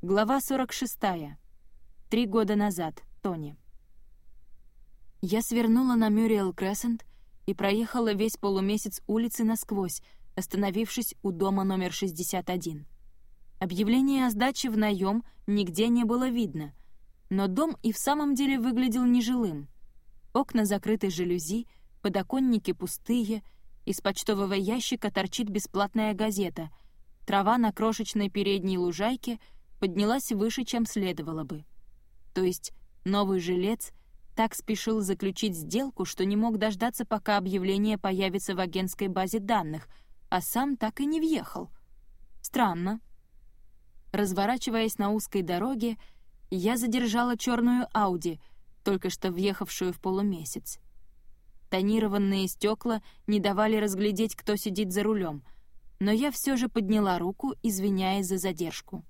Глава 46. Три года назад. Тони. Я свернула на Мюриэл Крессент и проехала весь полумесяц улицы насквозь, остановившись у дома номер 61. Объявление о сдаче в наем нигде не было видно, но дом и в самом деле выглядел нежилым. Окна закрыты жалюзи, подоконники пустые, из почтового ящика торчит бесплатная газета, трава на крошечной передней лужайке поднялась выше, чем следовало бы. То есть новый жилец так спешил заключить сделку, что не мог дождаться, пока объявление появится в агентской базе данных, а сам так и не въехал. Странно. Разворачиваясь на узкой дороге, я задержала черную Ауди, только что въехавшую в полумесяц. Тонированные стекла не давали разглядеть, кто сидит за рулем, но я все же подняла руку, извиняясь за задержку.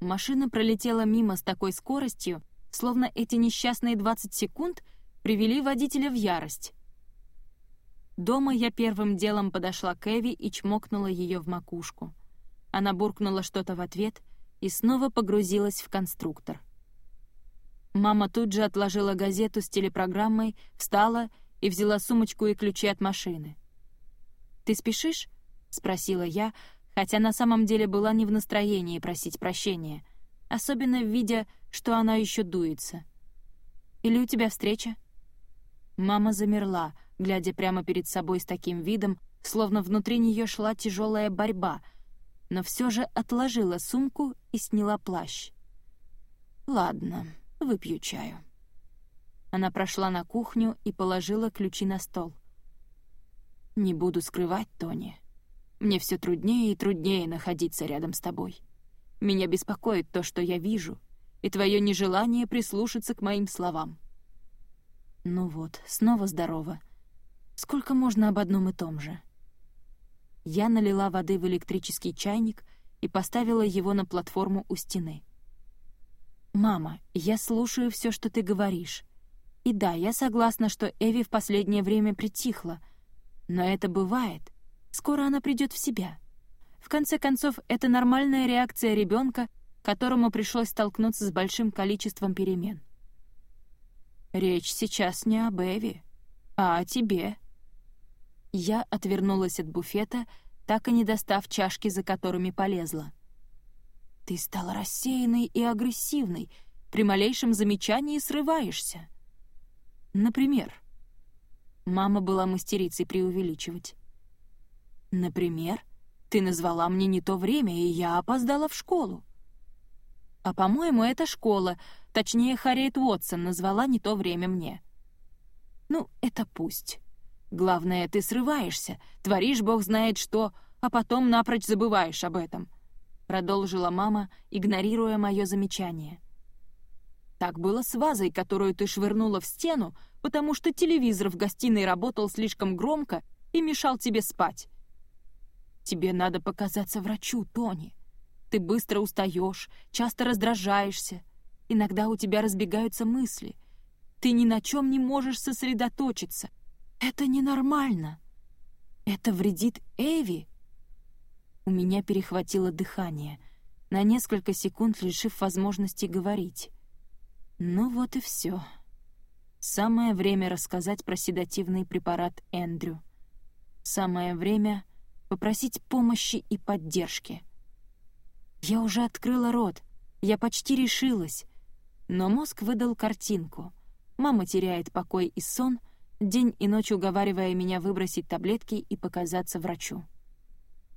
Машина пролетела мимо с такой скоростью, словно эти несчастные 20 секунд привели водителя в ярость. Дома я первым делом подошла к Эви и чмокнула ее в макушку. Она буркнула что-то в ответ и снова погрузилась в конструктор. Мама тут же отложила газету с телепрограммой, встала и взяла сумочку и ключи от машины. «Ты спешишь?» — спросила я, хотя на самом деле была не в настроении просить прощения, особенно видя, что она еще дуется. «Или у тебя встреча?» Мама замерла, глядя прямо перед собой с таким видом, словно внутри нее шла тяжелая борьба — но все же отложила сумку и сняла плащ. «Ладно, выпью чаю». Она прошла на кухню и положила ключи на стол. «Не буду скрывать, Тони. Мне все труднее и труднее находиться рядом с тобой. Меня беспокоит то, что я вижу, и твое нежелание прислушаться к моим словам». «Ну вот, снова здорово. Сколько можно об одном и том же?» Я налила воды в электрический чайник и поставила его на платформу у стены. «Мама, я слушаю все, что ты говоришь. И да, я согласна, что Эви в последнее время притихла. Но это бывает. Скоро она придет в себя. В конце концов, это нормальная реакция ребенка, которому пришлось столкнуться с большим количеством перемен. Речь сейчас не об Эви, а о тебе», я отвернулась от буфета, так и не достав чашки, за которыми полезла. «Ты стала рассеянной и агрессивной, при малейшем замечании срываешься». «Например?» Мама была мастерицей преувеличивать. «Например, ты назвала мне не то время, и я опоздала в школу». «А, по-моему, это школа, точнее, Харриет Уотсон назвала не то время мне». «Ну, это пусть». Главное, ты срываешься, творишь бог знает что, а потом напрочь забываешь об этом», — продолжила мама, игнорируя мое замечание. «Так было с вазой, которую ты швырнула в стену, потому что телевизор в гостиной работал слишком громко и мешал тебе спать. Тебе надо показаться врачу, Тони. Ты быстро устаешь, часто раздражаешься. Иногда у тебя разбегаются мысли. Ты ни на чем не можешь сосредоточиться. Это ненормально. Это вредит Эви. У меня перехватило дыхание, на несколько секунд лишив возможности говорить. Ну вот и все. Самое время рассказать про седативный препарат Эндрю. Самое время попросить помощи и поддержки. Я уже открыла рот, я почти решилась, но мозг выдал картинку. Мама теряет покой и сон — день и ночь уговаривая меня выбросить таблетки и показаться врачу.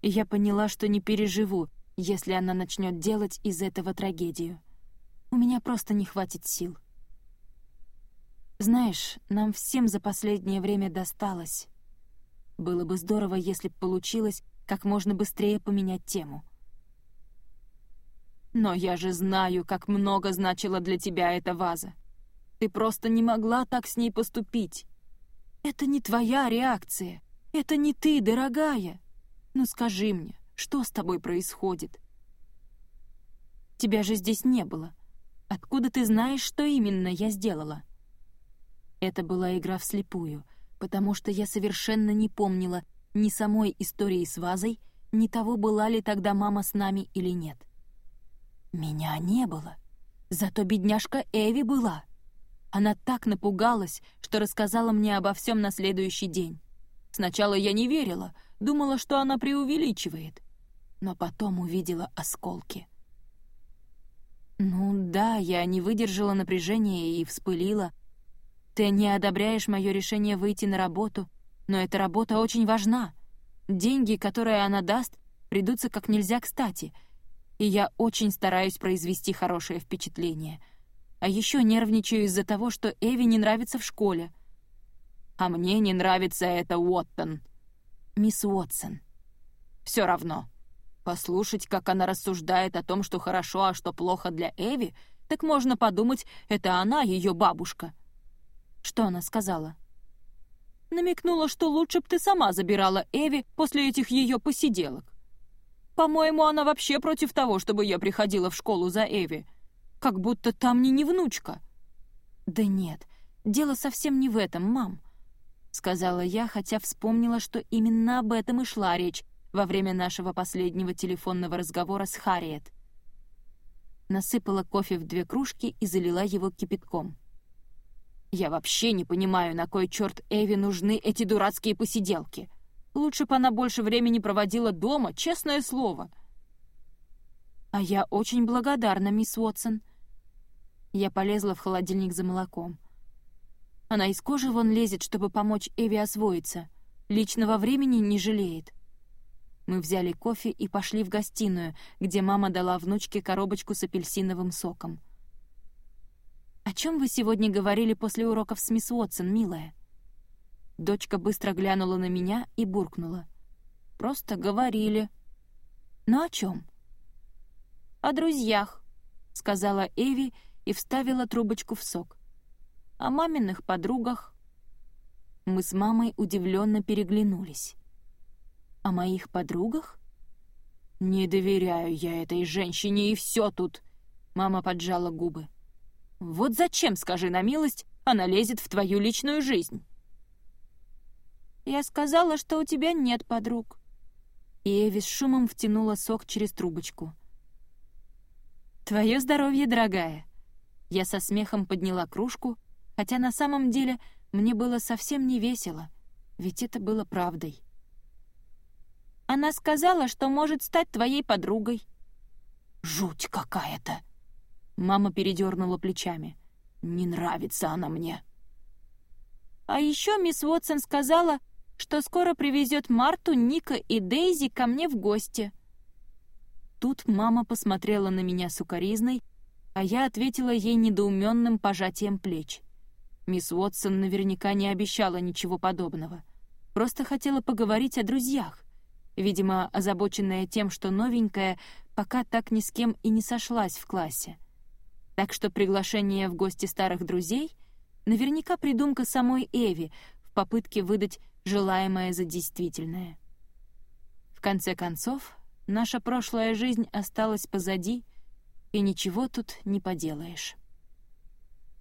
Я поняла, что не переживу, если она начнет делать из этого трагедию. У меня просто не хватит сил. Знаешь, нам всем за последнее время досталось. Было бы здорово, если б получилось как можно быстрее поменять тему. Но я же знаю, как много значила для тебя эта ваза. Ты просто не могла так с ней поступить. Это не твоя реакция. Это не ты, дорогая. Ну скажи мне, что с тобой происходит? Тебя же здесь не было. Откуда ты знаешь, что именно я сделала? Это была игра вслепую, потому что я совершенно не помнила ни самой истории с вазой, ни того, была ли тогда мама с нами или нет. Меня не было. Зато бедняжка Эви была. Она так напугалась, что рассказала мне обо всем на следующий день. Сначала я не верила, думала, что она преувеличивает. Но потом увидела осколки. Ну да, я не выдержала напряжения и вспылила. Ты не одобряешь мое решение выйти на работу, но эта работа очень важна. Деньги, которые она даст, придутся как нельзя кстати, и я очень стараюсь произвести хорошее впечатление. А еще нервничаю из-за того, что Эви не нравится в школе. А мне не нравится это Уоттон. Мисс Уотсон. Все равно. Послушать, как она рассуждает о том, что хорошо, а что плохо для Эви, так можно подумать, это она, ее бабушка. Что она сказала? Намекнула, что лучше б ты сама забирала Эви после этих ее посиделок. По-моему, она вообще против того, чтобы я приходила в школу за Эви. Как будто там не не внучка. Да нет, дело совсем не в этом, мам. — сказала я, хотя вспомнила, что именно об этом и шла речь, во время нашего последнего телефонного разговора с Харриет. Насыпала кофе в две кружки и залила его кипятком. «Я вообще не понимаю, на кой черт Эви нужны эти дурацкие посиделки. Лучше бы она больше времени проводила дома, честное слово». «А я очень благодарна, мисс Уотсон». Я полезла в холодильник за молоком. Она из кожи вон лезет, чтобы помочь Эви освоиться. Личного времени не жалеет. Мы взяли кофе и пошли в гостиную, где мама дала внучке коробочку с апельсиновым соком. «О чем вы сегодня говорили после уроков с мисс Уотсон, милая?» Дочка быстро глянула на меня и буркнула. «Просто говорили». «Ну о чем?» «О друзьях», — сказала Эви и вставила трубочку в сок. «О маминых подругах». Мы с мамой удивленно переглянулись о моих подругах? «Не доверяю я этой женщине, и все тут!» Мама поджала губы. «Вот зачем, скажи на милость, она лезет в твою личную жизнь?» «Я сказала, что у тебя нет подруг». И Эви с шумом втянула сок через трубочку. «Твое здоровье, дорогая!» Я со смехом подняла кружку, хотя на самом деле мне было совсем не весело, ведь это было правдой. Она сказала, что может стать твоей подругой». «Жуть какая-то!» Мама передернула плечами. «Не нравится она мне». «А еще мисс Уотсон сказала, что скоро привезет Марту, Ника и Дейзи ко мне в гости». Тут мама посмотрела на меня сукоризной, а я ответила ей недоуменным пожатием плеч. Мисс Уотсон наверняка не обещала ничего подобного. Просто хотела поговорить о друзьях видимо, озабоченная тем, что новенькая пока так ни с кем и не сошлась в классе. Так что приглашение в гости старых друзей наверняка придумка самой Эви в попытке выдать желаемое за действительное. В конце концов, наша прошлая жизнь осталась позади, и ничего тут не поделаешь.